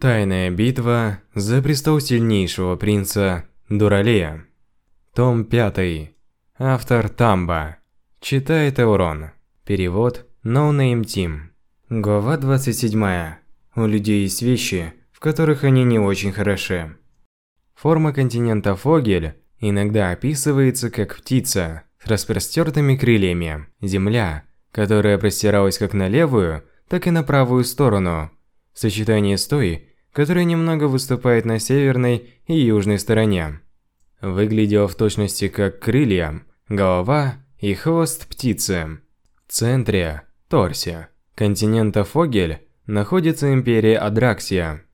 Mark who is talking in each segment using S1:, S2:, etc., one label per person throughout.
S1: Тайная битва за престол сильнейшего принца Дуралея. Том 5. Автор Тамба. Читает Эурон. Перевод No Name Team. Глава 27. У людей есть вещи, в которых они не очень хороши. Форма континента Фогель иногда описывается как птица с распростертыми крыльями. Земля, которая простиралась как на левую, так и на правую сторону. В сочетании с той, которая немного выступает на северной и южной стороне. Выглядела в точности как крылья, голова и хвост птицы. В центре, торсе, континента Фогель находится империя Адраксия.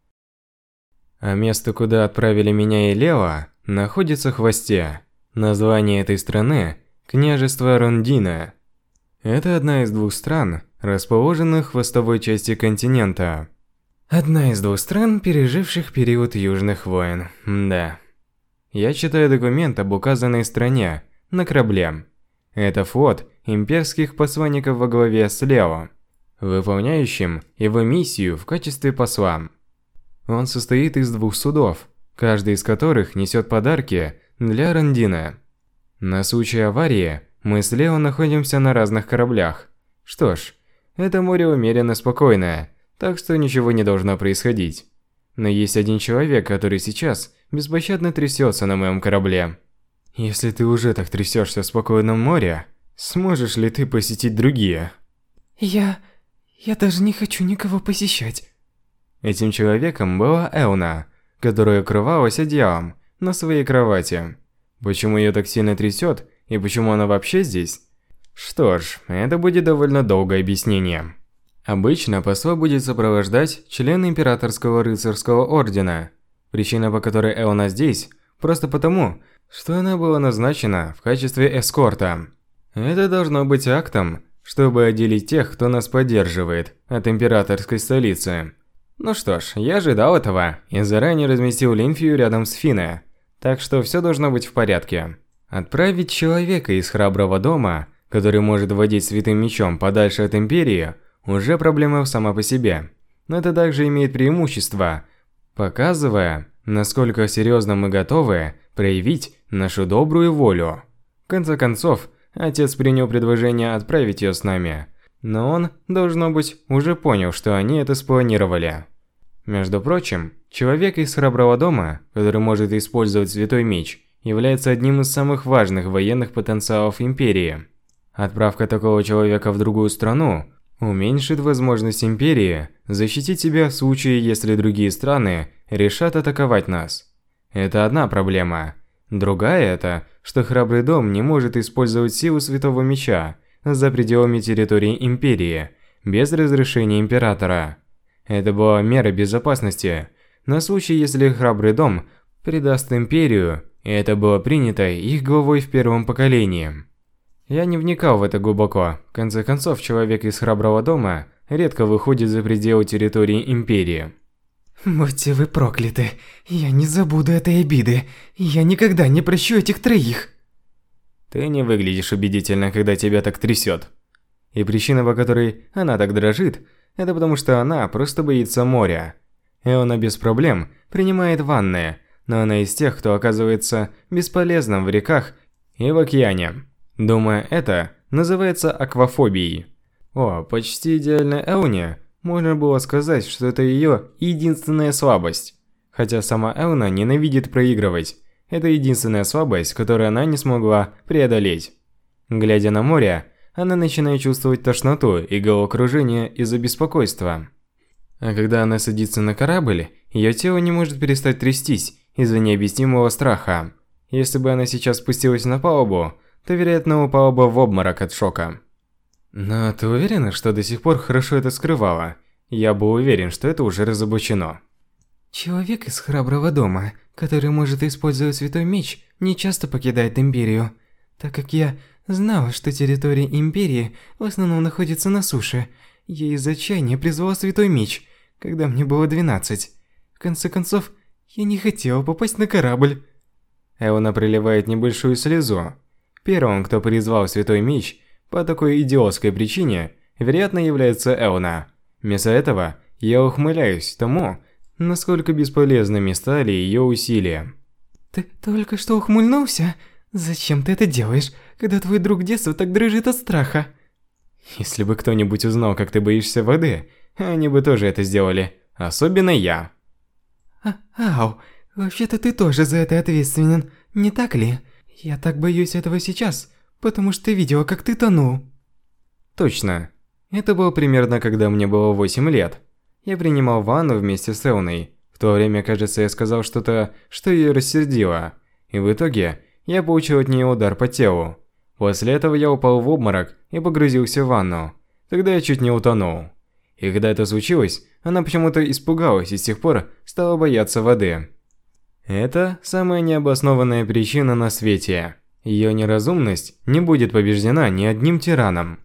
S1: А место, куда отправили меня и Лео, находится в хвосте. Название этой страны – княжество Рондина. Это одна из двух стран, расположенных в хвостовой части континента. Одна из двух стран, переживших период Южных войн. Да. Я читаю документ об указанной стране на корабле. Это флот имперских посланников во главе с Лео, выполняющим его миссию в качестве посла. Он состоит из двух судов, каждый из которых несет подарки для Рандина. На случай аварии мы с Лео находимся на разных кораблях. Что ж, это море умеренно спокойное, так что ничего не должно происходить. Но есть один человек, который сейчас беспощадно трясется на моем корабле. Если ты уже так трясешься в спокойном море, сможешь ли ты посетить другие?
S2: Я... я даже не хочу никого посещать.
S1: Этим человеком была Элна, которая укрывалась одеялом на своей кровати. Почему ее так сильно трясет и почему она вообще здесь? Что ж, это будет довольно долгое объяснение. Обычно посла будет сопровождать член Императорского рыцарского ордена. Причина, по которой Элна здесь, просто потому, что она была назначена в качестве эскорта. Это должно быть актом, чтобы отделить тех, кто нас поддерживает, от императорской столицы. Ну что ж, я ожидал этого и заранее разместил Линфию рядом с Фине, так что все должно быть в порядке. Отправить человека из храброго дома, который может водить святым мечом подальше от Империи – уже проблема сама по себе. Но это также имеет преимущество, показывая, насколько серьезно мы готовы проявить нашу добрую волю. В конце концов, отец принял предложение отправить ее с нами, но он, должно быть, уже понял, что они это спланировали. Между прочим, человек из храброго дома, который может использовать святой меч, является одним из самых важных военных потенциалов Империи. Отправка такого человека в другую страну уменьшит возможность Империи защитить себя в случае, если другие страны решат атаковать нас. Это одна проблема. Другая – это, что Храбрый Дом не может использовать силу Святого Меча за пределами территории Империи, без разрешения Императора. Это была мера безопасности, на случай, если Храбрый Дом предаст Империю, и это было принято их главой в первом поколении. Я не вникал в это глубоко. В конце концов, человек из храброго дома редко выходит за пределы территории Империи.
S2: Будьте вы прокляты. Я не забуду этой обиды. Я никогда не прощу этих троих.
S1: Ты не выглядишь убедительно, когда тебя так трясет. И причина, по которой она так дрожит, это потому что она просто боится моря. И она без проблем принимает ванны, но она из тех, кто оказывается бесполезным в реках и в океане. Думаю, это называется аквафобией. О, почти идеальная Элни, можно было сказать, что это ее единственная слабость. Хотя сама Элна ненавидит проигрывать. Это единственная слабость, которую она не смогла преодолеть. Глядя на море, она начинает чувствовать тошноту и головокружение из-за беспокойства. А когда она садится на корабль, ее тело не может перестать трястись из-за необъяснимого страха. Если бы она сейчас спустилась на палубу, то, вероятно, упала бы в обморок от шока. Но ты уверена, что до сих пор хорошо это скрывала? Я был уверен, что это уже разоблачено.
S2: Человек из храброго дома, который может использовать святой меч, не часто покидает Империю, так как я знала, что территория Империи в основном находится на суше. Я из отчаяния призвала святой меч, когда мне было 12. В конце концов, я не хотела попасть на корабль.
S1: Эвана проливает небольшую слезу, Первым, кто призвал Святой Меч по такой идиотской причине, вероятно, является Элна. Вместо этого, я ухмыляюсь тому, насколько бесполезными стали ее усилия.
S2: Ты только что ухмыльнулся? Зачем ты это делаешь, когда твой друг детства так дрожит от страха?
S1: Если бы кто-нибудь узнал, как ты боишься воды, они бы тоже это сделали. Особенно я.
S2: А, ау, вообще-то ты тоже за это ответственен, не так ли? Я так боюсь этого сейчас, потому что видела, как ты тонул.
S1: Точно. Это было примерно, когда мне было 8 лет. Я принимал ванну вместе с Элной. В то время, кажется, я сказал что-то, что ее рассердило. И в итоге, я получил от нее удар по телу. После этого я упал в обморок и погрузился в ванну. Тогда я чуть не утонул. И когда это случилось, она почему-то испугалась и с тех пор стала бояться воды. Это самая необоснованная причина на свете. Ее неразумность не будет побеждена ни одним тираном.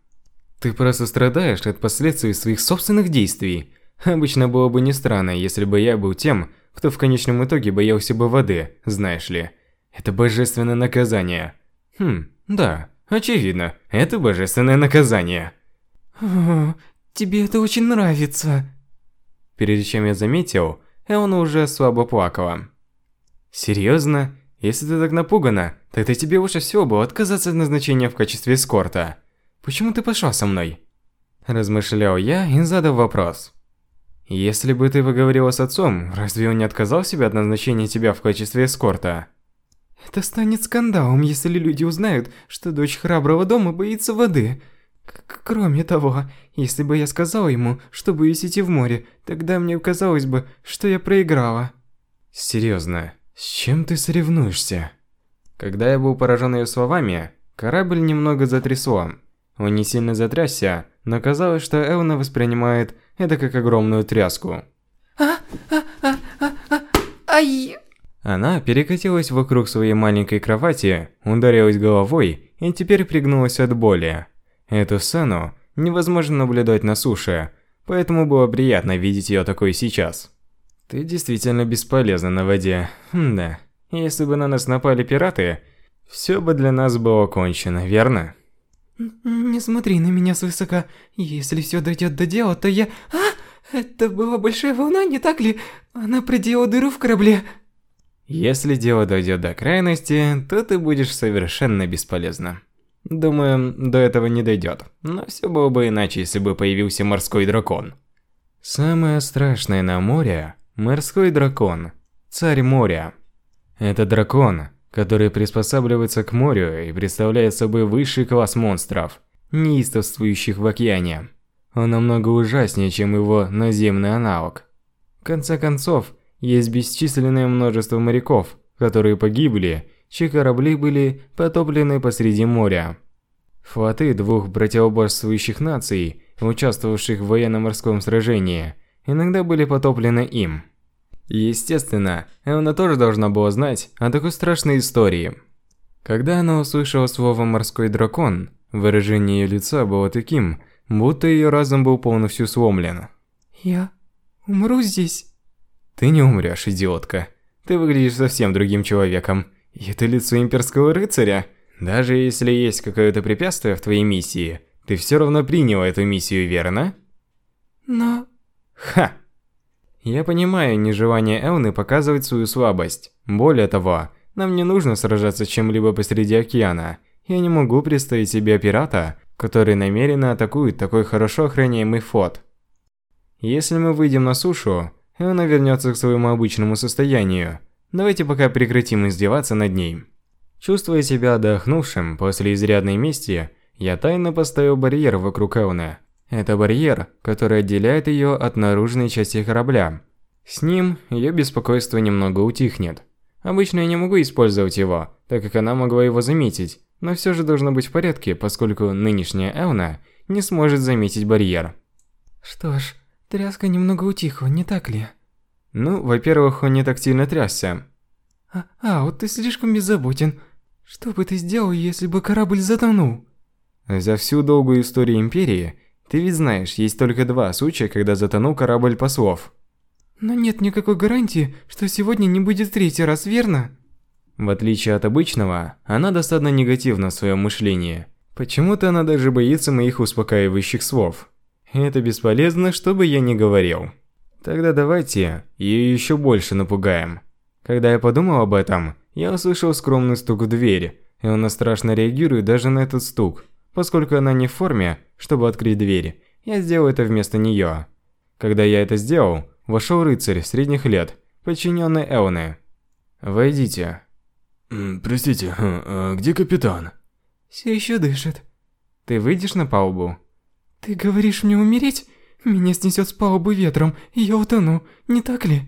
S1: Ты просто страдаешь от последствий своих собственных действий. Обычно было бы не странно, если бы я был тем, кто в конечном итоге боялся бы воды, знаешь ли. Это божественное наказание. Хм, да, очевидно, это божественное наказание.
S2: О, тебе это очень нравится.
S1: Перед чем я заметил, Элна уже слабо плакала. Серьезно? Если ты так напугана, тогда тебе лучше всего было отказаться от назначения в качестве эскорта. Почему ты пошла со мной? Размышлял я и задал вопрос. Если бы ты поговорила с отцом, разве он не отказал себе от назначения тебя в качестве эскорта?
S2: Это станет скандалом, если люди узнают, что дочь храброго дома боится воды. К Кроме того, если бы я сказала ему, что боюсь идти в море, тогда мне казалось бы, что я проиграла.
S1: Серьезно, с чем ты соревнуешься? Когда я был поражен ее словами, корабль немного затрясло. Он не сильно затрясся, но казалось, что Элна воспринимает это как огромную тряску.
S2: А, а, а, а, а, ай!
S1: Она перекатилась вокруг своей маленькой кровати, ударилась головой и теперь пригнулась от боли. Эту сцену невозможно наблюдать на суше, поэтому было приятно видеть ее такой сейчас. Ты действительно бесполезна на воде. Хм, да. Если бы на нас напали пираты, все бы для нас было кончено, верно?
S2: Не смотри на меня свысока. Если все дойдет до дела, то я... А! Это была большая волна, не так ли? Она проделала дыру в корабле.
S1: Если дело дойдет до крайности, то ты будешь совершенно бесполезна. Думаю, до этого не дойдет. Но все было бы иначе, если бы появился морской дракон. Самое страшное на море – морской дракон, царь моря. Это дракон, который приспосабливается к морю и представляет собой высший класс монстров, неистовствующих в океане. Он намного ужаснее, чем его наземный аналог. В конце концов, есть бесчисленное множество моряков, которые погибли, чьи корабли были потоплены посреди моря. Флоты двух противоборствующих наций, участвовавших в военно-морском сражении, иногда были потоплены им. Естественно, она тоже должна была знать о такой страшной истории. Когда она услышала слово «морской дракон», выражение ее лица было таким, будто ее разум был полностью сломлен.
S2: «Я умру здесь?»
S1: «Ты не умрешь, идиотка. Ты выглядишь совсем другим человеком. И это лицо имперского рыцаря. Даже если есть какое-то препятствие в твоей миссии, ты все равно приняла эту миссию, верно?»
S2: «Но...»
S1: «Ха!» Я понимаю нежелание Элны показывать свою слабость. Более того, нам не нужно сражаться чем-либо посреди океана. Я не могу представить себе пирата, который намеренно атакует такой хорошо охраняемый флот. Если мы выйдем на сушу, Элна вернется к своему обычному состоянию. Давайте пока прекратим издеваться над ней. Чувствуя себя отдохнувшим после изрядной мести, я тайно поставил барьер вокруг Элны. Это барьер, который отделяет ее от наружной части корабля. С ним ее беспокойство немного утихнет. Обычно я не могу использовать его, так как она могла его заметить, но все же должно быть в порядке, поскольку нынешняя Элна не сможет заметить барьер.
S2: Что ж, тряска немного утихла, не так ли?
S1: Ну, во-первых, он не так сильно трясся.
S2: А, а, вот ты слишком беззаботен. Что бы ты сделал, если бы корабль затонул?
S1: За всю долгую историю Империи ты ведь знаешь, есть только два случая, когда затонул корабль послов.
S2: Но нет никакой гарантии, что сегодня не будет третий раз, верно?
S1: В отличие от обычного, она достаточно негативна в своем мышлении. Почему-то она даже боится моих успокаивающих слов. Это бесполезно, что бы я ни говорил. Тогда давайте ее еще больше напугаем. Когда я подумал об этом, я услышал скромный стук в дверь, и она страшно реагирует даже на этот стук. Поскольку она не в форме, чтобы открыть дверь, я сделал это вместо нее. Когда я это сделал, вошел рыцарь средних лет, подчиненный Элны. «Войдите».
S3: «Простите, а где капитан?»
S2: Все еще дышит.
S1: «Ты выйдешь на палубу?»
S2: Ты говоришь мне умереть? Меня снесет с палубы ветром, и я утону, не так ли?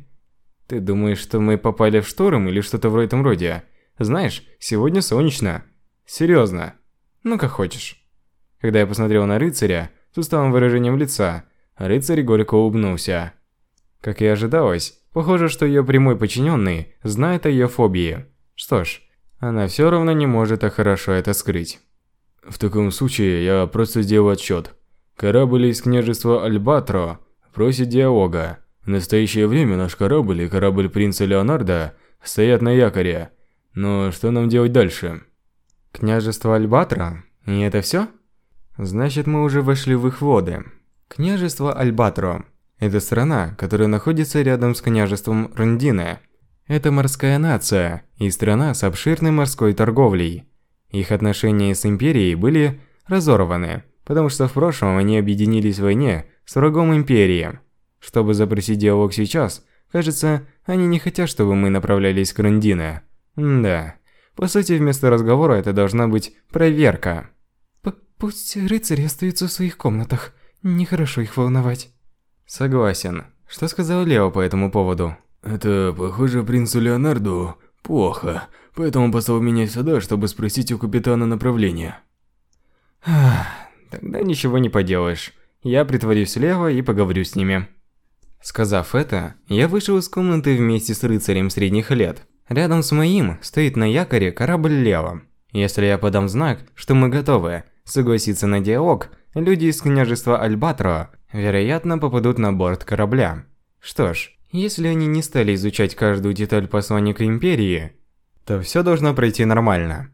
S1: Ты думаешь, что мы попали в шторм или что-то в этом роде? Знаешь, сегодня солнечно. Серьезно. Ну как хочешь. Когда я посмотрел на рыцаря с усталым выражением лица, рыцарь горько улыбнулся. Как и ожидалось, похоже, что ее прямой подчиненный знает о ее фобии. Что ж, она все равно не может так хорошо это скрыть.
S3: В таком случае я просто сделаю отчет. Корабль из княжества Альбатро просит диалога. В настоящее время наш корабль и корабль принца Леонардо стоят на якоре. Но что нам делать дальше?
S1: Княжество Альбатро? И это все? Значит, мы уже вошли в их воды. Княжество Альбатро – это страна, которая находится рядом с княжеством Рондине. Это морская нация и страна с обширной морской торговлей. Их отношения с Империей были разорваны, потому что в прошлом они объединились в войне с врагом Империи. Чтобы запросить диалог сейчас, кажется, они не хотят, чтобы мы направлялись к Рондине. да. По сути, вместо разговора это должна быть проверка.
S2: Пусть рыцари остаются в своих комнатах. Нехорошо их волновать.
S1: Согласен. Что сказал Лео по этому поводу?
S3: Это, похоже, принцу Леонарду плохо, поэтому послал меня сюда, чтобы спросить у капитана направление.
S1: Тогда ничего не поделаешь. Я притворюсь Лео и поговорю с ними. Сказав это, я вышел из комнаты вместе с рыцарем средних лет. Рядом с моим стоит на якоре корабль Лео. Если я подам знак, что мы готовы согласиться на диалог, люди из княжества Альбатро, вероятно, попадут на борт корабля. Что ж, если они не стали изучать каждую деталь посланника Империи, то все должно пройти нормально.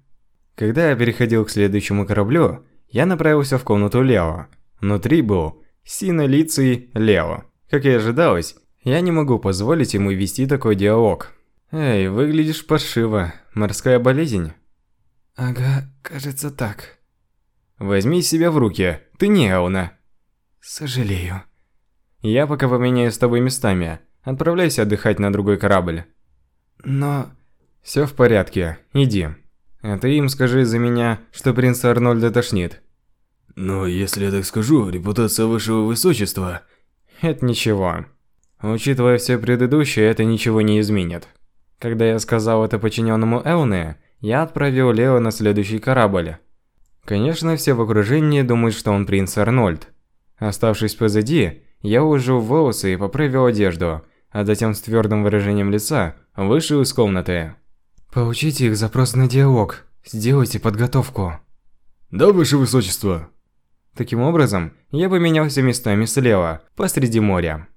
S1: Когда я переходил к следующему кораблю, я направился в комнату Лео. Внутри был синолицый Лео. Как и ожидалось, я не могу позволить ему вести такой диалог. «Эй, выглядишь паршиво. Морская болезнь?»
S2: «Ага, кажется так».
S1: «Возьми себя в руки. Ты не Ауна».
S2: «Сожалею».
S1: «Я пока поменяю с тобой местами. Отправляйся отдыхать на другой корабль».
S2: «Но...»
S1: «Все в порядке. Иди». А ты им скажи за меня, что принца Арнольда тошнит.
S3: Но если я так скажу, репутация вашего высочества...
S1: Это ничего. Учитывая все предыдущее, это ничего не изменит. Когда я сказал это подчиненному Элне, я отправил Лео на следующий корабль. Конечно, все в окружении думают, что он принц Арнольд. Оставшись позади, я уложил волосы и поправил одежду, а затем с твердым выражением лица вышел из комнаты.
S2: Получите их запрос на диалог. Сделайте подготовку.
S3: Да, ваше высочество.
S1: Таким образом, я поменялся местами слева, посреди моря.